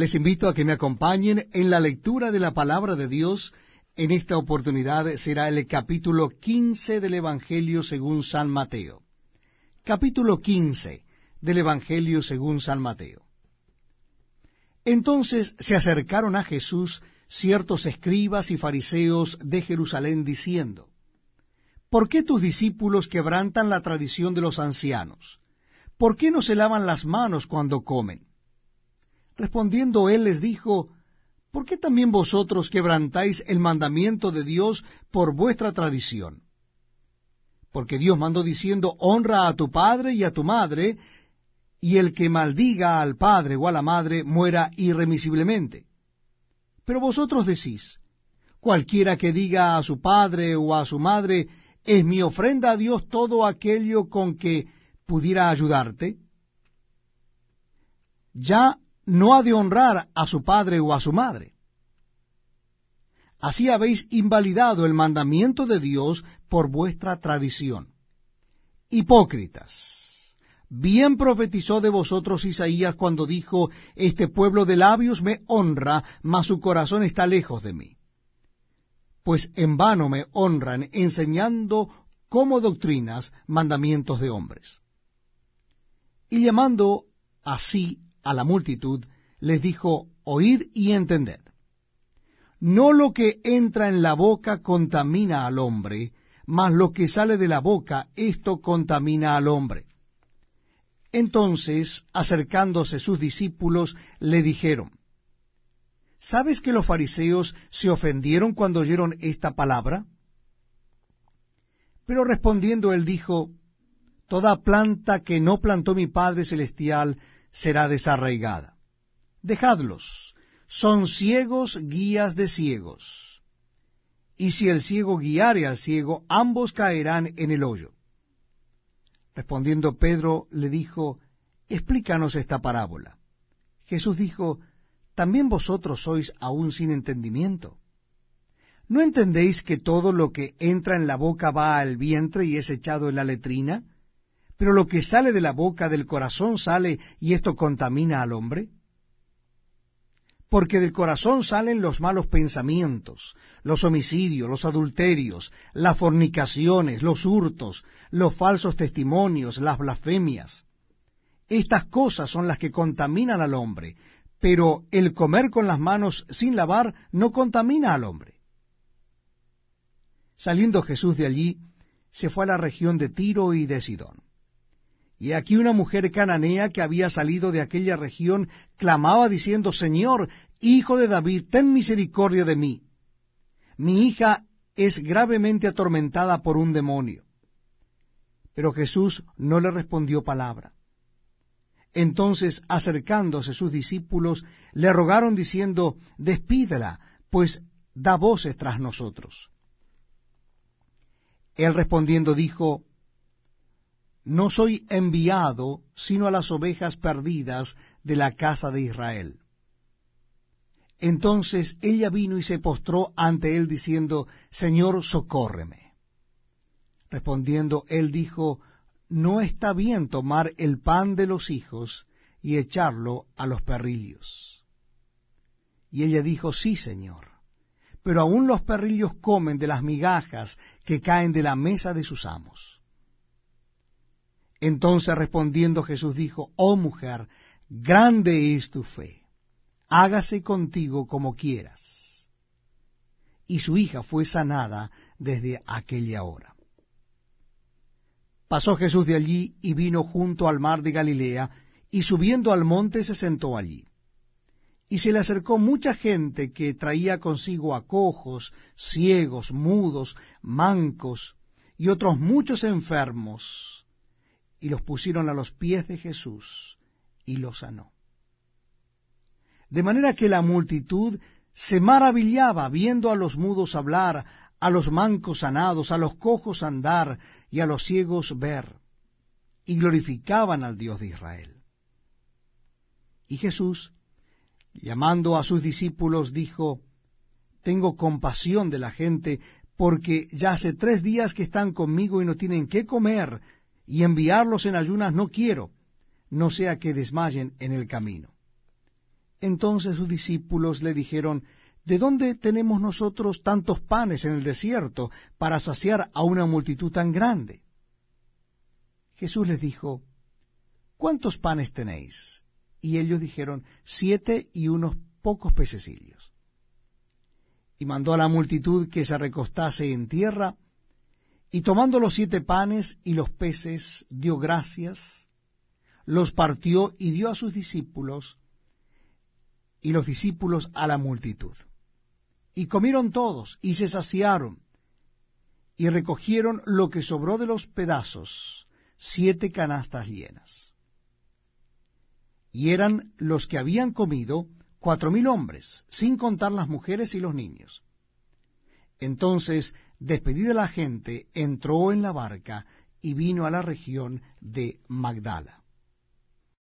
Les invito a que me acompañen en la lectura de la palabra de Dios. En esta oportunidad será el capítulo 15 del Evangelio según San Mateo. Capítulo 15 del Evangelio según San Mateo. Entonces se acercaron a Jesús ciertos escribas y fariseos de Jerusalén diciendo, ¿Por qué tus discípulos quebrantan la tradición de los ancianos? ¿Por qué no se lavan las manos cuando comen? Respondiendo él les dijo, ¿por qué también vosotros quebrantáis el mandamiento de Dios por vuestra tradición? Porque Dios mandó diciendo, honra a tu padre y a tu madre, y el que maldiga al padre o a la madre muera irremisiblemente. Pero vosotros decís, cualquiera que diga a su padre o a su madre, es mi ofrenda a Dios todo aquello con que pudiera ayudarte, ya no ha de honrar a su padre o a su madre. Así habéis invalidado el mandamiento de Dios por vuestra tradición. Hipócritas, bien profetizó de vosotros Isaías cuando dijo, Este pueblo de labios me honra, mas su corazón está lejos de mí. Pues en vano me honran enseñando como doctrinas mandamientos de hombres. Y llamando así a la multitud, les dijo, Oíd y entended. No lo que entra en la boca contamina al hombre, mas lo que sale de la boca, esto contamina al hombre. Entonces, acercándose sus discípulos, le dijeron, ¿Sabes que los fariseos se ofendieron cuando oyeron esta palabra? Pero respondiendo él dijo, Toda planta que no plantó mi Padre Celestial será desarraigada. Dejadlos, son ciegos guías de ciegos. Y si el ciego guiare al ciego, ambos caerán en el hoyo. Respondiendo Pedro le dijo, Explícanos esta parábola. Jesús dijo, ¿También vosotros sois aún sin entendimiento? ¿No entendéis que todo lo que entra en la boca va al vientre y es echado en la letrina? Pero lo que sale de la boca del corazón sale y esto contamina al hombre. Porque del corazón salen los malos pensamientos, los homicidios, los adulterios, las fornicaciones, los hurtos, los falsos testimonios, las blasfemias. Estas cosas son las que contaminan al hombre, pero el comer con las manos sin lavar no contamina al hombre. Saliendo Jesús de allí, se fue a la región de Tiro y de Sidón. Y aquí una mujer cananea que había salido de aquella región clamaba diciendo, Señor, hijo de David, ten misericordia de mí. Mi hija es gravemente atormentada por un demonio. Pero Jesús no le respondió palabra. Entonces, acercándose sus discípulos, le rogaron diciendo, Despídela, pues da voces tras nosotros. Él respondiendo dijo, no soy enviado sino a las ovejas perdidas de la casa de Israel. Entonces ella vino y se postró ante él diciendo, Señor, socórreme. Respondiendo él dijo, No está bien tomar el pan de los hijos y echarlo a los perrillos. Y ella dijo, Sí, Señor, pero aún los perrillos comen de las migajas que caen de la mesa de sus amos. Entonces respondiendo Jesús dijo, Oh mujer, grande es tu fe, hágase contigo como quieras. Y su hija fue sanada desde aquella hora. Pasó Jesús de allí y vino junto al mar de Galilea, y subiendo al monte se sentó allí. Y se le acercó mucha gente que traía consigo a cojos, ciegos, mudos, mancos, y otros muchos enfermos y los pusieron a los pies de Jesús y los sanó. De manera que la multitud se maravillaba viendo a los mudos hablar, a los mancos sanados, a los cojos andar y a los ciegos ver, y glorificaban al Dios de Israel. Y Jesús, llamando a sus discípulos, dijo, Tengo compasión de la gente, porque ya hace tres días que están conmigo y no tienen qué comer, y enviarlos en ayunas no quiero, no sea que desmayen en el camino. Entonces sus discípulos le dijeron, ¿De dónde tenemos nosotros tantos panes en el desierto para saciar a una multitud tan grande? Jesús les dijo, ¿cuántos panes tenéis? Y ellos dijeron, siete y unos pocos pececillos. Y mandó a la multitud que se recostase en tierra, y tomando los siete panes y los peces, dio gracias, los partió y dio a sus discípulos, y los discípulos a la multitud. Y comieron todos, y se saciaron, y recogieron lo que sobró de los pedazos, siete canastas llenas. Y eran los que habían comido cuatro mil hombres, sin contar las mujeres y los niños. Entonces, despedida la gente, entró en la barca y vino a la región de Magdala.